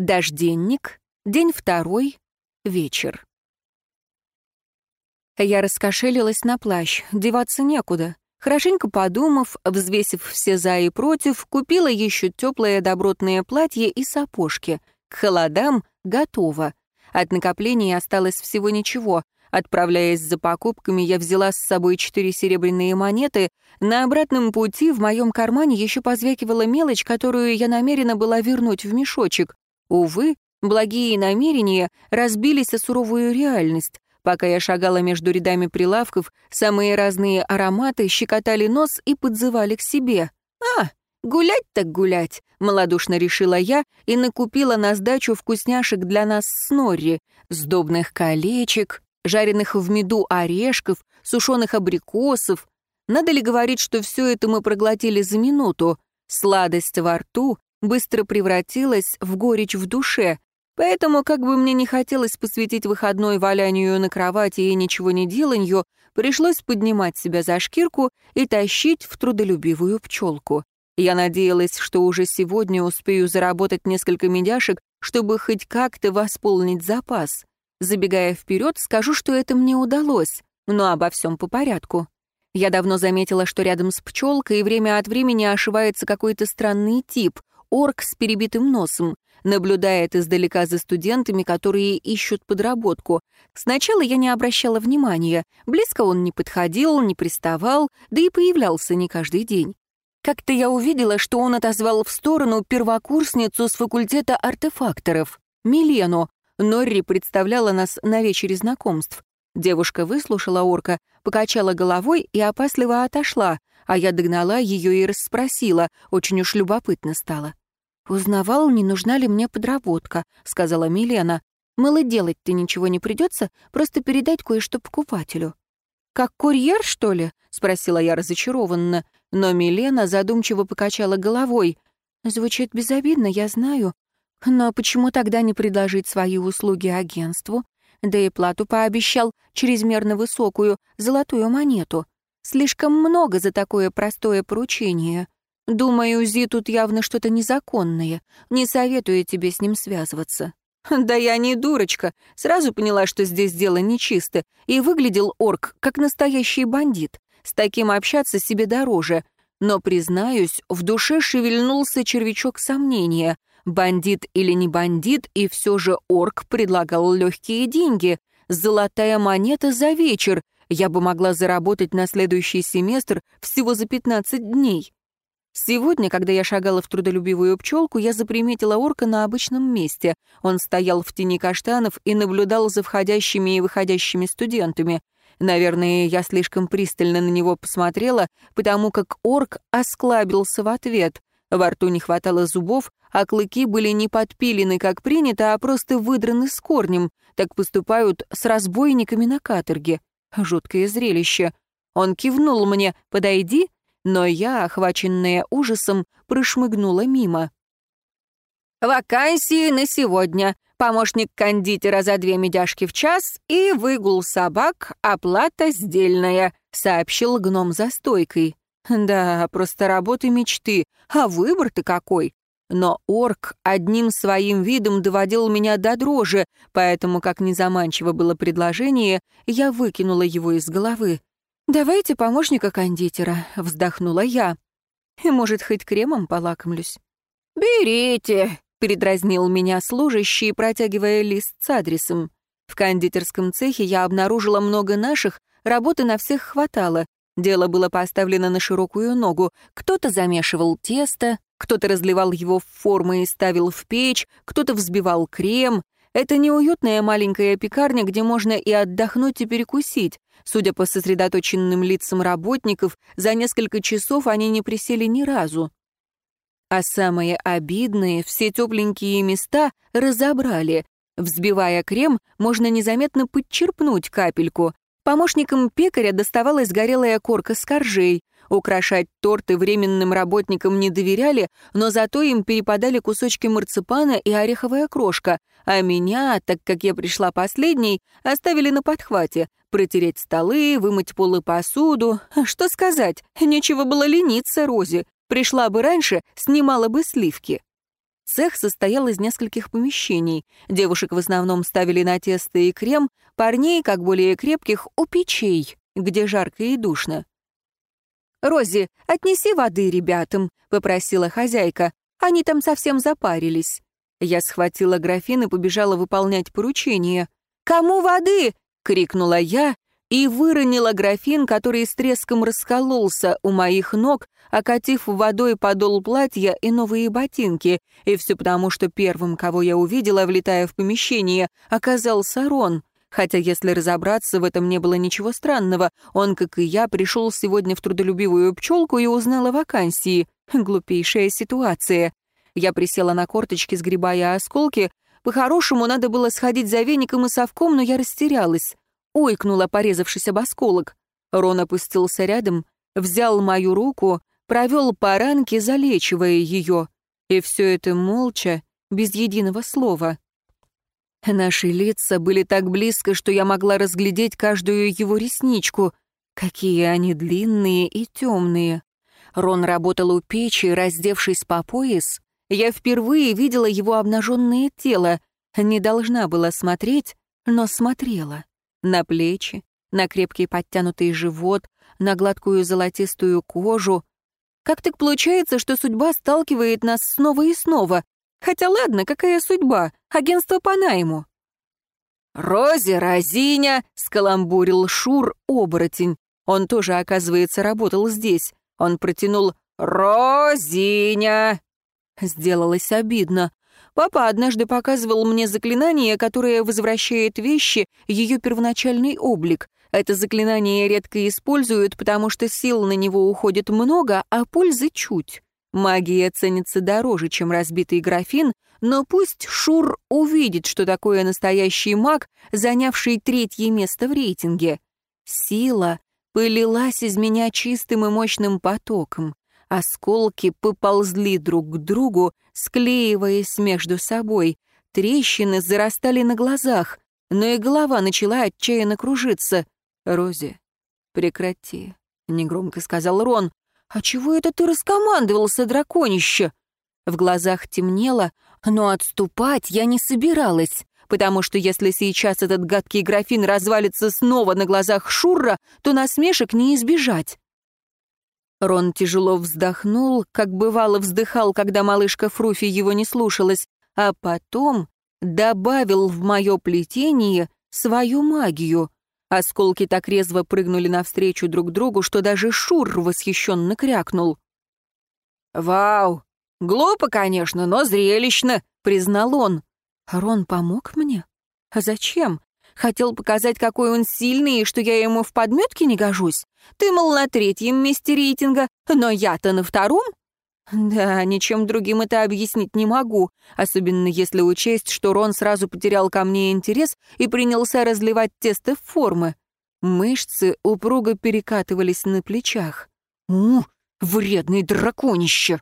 Дожденник. День второй. Вечер. Я раскошелилась на плащ, деваться некуда. Хорошенько подумав, взвесив все за и против, купила еще теплое добротное платье и сапожки. К холодам готово. От накоплений осталось всего ничего. Отправляясь за покупками, я взяла с собой четыре серебряные монеты. На обратном пути в моем кармане еще позвякивала мелочь, которую я намерена была вернуть в мешочек. Увы, благие намерения разбились о суровую реальность. Пока я шагала между рядами прилавков, самые разные ароматы щекотали нос и подзывали к себе. «А, гулять так гулять!» — малодушно решила я и накупила на сдачу вкусняшек для нас с Норри, сдобных колечек, жареных в меду орешков, сушеных абрикосов. Надо ли говорить, что все это мы проглотили за минуту? Сладость во рту быстро превратилась в горечь в душе, Поэтому, как бы мне не хотелось посвятить выходной валянию на кровати и ничего не деланью, пришлось поднимать себя за шкирку и тащить в трудолюбивую пчелку. Я надеялась, что уже сегодня успею заработать несколько медяшек, чтобы хоть как-то восполнить запас. Забегая вперед, скажу, что это мне удалось, но обо всем по порядку. Я давно заметила, что рядом с пчелкой время от времени ошивается какой-то странный тип, орк с перебитым носом наблюдает издалека за студентами, которые ищут подработку. Сначала я не обращала внимания, близко он не подходил, не приставал, да и появлялся не каждый день. Как-то я увидела, что он отозвал в сторону первокурсницу с факультета артефакторов, Милену. Норри представляла нас на вечере знакомств. Девушка выслушала орка, покачала головой и опасливо отошла, а я догнала ее и расспросила, очень уж любопытно стало. «Узнавал, не нужна ли мне подработка», — сказала Милена. «Мало делать-то ничего не придется, просто передать кое-что покупателю». «Как курьер, что ли?» — спросила я разочарованно. Но Милена задумчиво покачала головой. «Звучит безобидно, я знаю. Но почему тогда не предложить свои услуги агентству? Да и плату пообещал, чрезмерно высокую, золотую монету. Слишком много за такое простое поручение. Думаю, Зи тут явно что-то незаконное. Не советую тебе с ним связываться». «Да я не дурочка. Сразу поняла, что здесь дело нечисто. И выглядел орк, как настоящий бандит. С таким общаться себе дороже. Но, признаюсь, в душе шевельнулся червячок сомнения. Бандит или не бандит, и все же орк предлагал легкие деньги. Золотая монета за вечер. Я бы могла заработать на следующий семестр всего за 15 дней. Сегодня, когда я шагала в трудолюбивую пчелку, я заприметила орка на обычном месте. Он стоял в тени каштанов и наблюдал за входящими и выходящими студентами. Наверное, я слишком пристально на него посмотрела, потому как орк осклабился в ответ. Во рту не хватало зубов, а клыки были не подпилены, как принято, а просто выдраны с корнем. Так поступают с разбойниками на каторге. Жуткое зрелище. Он кивнул мне «Подойди», но я, охваченная ужасом, прошмыгнула мимо. «Вакансии на сегодня. Помощник кондитера за две медяшки в час и выгул собак, оплата сдельная», — сообщил гном за стойкой. «Да, просто работы мечты, а выбор-то какой!» Но орк одним своим видом доводил меня до дрожи, поэтому, как незаманчиво было предложение, я выкинула его из головы. «Давайте помощника кондитера», — вздохнула я. «Может, хоть кремом полакомлюсь?» «Берите», — передразнил меня служащий, протягивая лист с адресом. В кондитерском цехе я обнаружила много наших, работы на всех хватало. Дело было поставлено на широкую ногу. Кто-то замешивал тесто, кто-то разливал его в формы и ставил в печь, кто-то взбивал крем. Это неуютная маленькая пекарня, где можно и отдохнуть, и перекусить. Судя по сосредоточенным лицам работников, за несколько часов они не присели ни разу. А самые обидные, все тепленькие места разобрали. Взбивая крем, можно незаметно подчерпнуть капельку. Помощникам пекаря доставалась горелая корка с коржей. Украшать торты временным работникам не доверяли, но зато им перепадали кусочки марципана и ореховая крошка, а меня, так как я пришла последней, оставили на подхвате, протереть столы, вымыть пол и посуду. Что сказать, нечего было лениться Розе. Пришла бы раньше, снимала бы сливки. Цех состоял из нескольких помещений. Девушек в основном ставили на тесто и крем, парней, как более крепких, у печей, где жарко и душно. «Рози, отнеси воды ребятам», — попросила хозяйка. «Они там совсем запарились». Я схватила графин и побежала выполнять поручение. «Кому воды?» — крикнула я и выронила графин, который с треском раскололся у моих ног, окатив водой подол платья и новые ботинки. И все потому, что первым, кого я увидела, влетая в помещение, оказался Рон. Хотя, если разобраться, в этом не было ничего странного. Он, как и я, пришел сегодня в трудолюбивую пчелку и узнал о вакансии. Глупейшая ситуация. Я присела на корточки, сгребая осколки. По-хорошему, надо было сходить за веником и совком, но я растерялась. Ойкнула, порезавшись об осколок. Рон опустился рядом, взял мою руку, провел по ранке, залечивая ее. И все это молча, без единого слова. Наши лица были так близко, что я могла разглядеть каждую его ресничку. Какие они длинные и темные. Рон работал у печи, раздевшись по пояс. Я впервые видела его обнаженное тело. Не должна была смотреть, но смотрела. На плечи, на крепкий подтянутый живот, на гладкую золотистую кожу. Как так получается, что судьба сталкивает нас снова и снова? Хотя ладно, какая судьба? Агентство по найму. «Рози, разиня!» — скаламбурил Шур, оборотень. Он тоже, оказывается, работал здесь. Он протянул «Розиня!» Сделалось обидно. Папа однажды показывал мне заклинание, которое возвращает вещи ее первоначальный облик. Это заклинание редко используют, потому что сил на него уходит много, а пользы чуть. Магия ценится дороже, чем разбитый графин, но пусть Шур увидит, что такое настоящий маг, занявший третье место в рейтинге. Сила пылилась из меня чистым и мощным потоком. Осколки поползли друг к другу, склеиваясь между собой. Трещины зарастали на глазах, но и голова начала отчаянно кружиться. «Рози, прекрати», — негромко сказал Рон. «А чего это ты раскомандовался, драконище?» В глазах темнело, но отступать я не собиралась, потому что если сейчас этот гадкий графин развалится снова на глазах Шурра, то насмешек не избежать. Рон тяжело вздохнул, как бывало вздыхал, когда малышка Фруфи его не слушалась, а потом добавил в мое плетение свою магию — Осколки так резво прыгнули навстречу друг другу, что даже Шур восхищенно крякнул. «Вау! Глупо, конечно, но зрелищно!» — признал он. Рон помог мне? А зачем? Хотел показать, какой он сильный и что я ему в подметке не гожусь? Ты, мол, на третьем месте рейтинга, но я-то на втором? Да, ничем другим это объяснить не могу, особенно если учесть, что Рон сразу потерял ко мне интерес и принялся разливать тесто в формы. Мышцы упруго перекатывались на плечах. «У, вредный драконище!»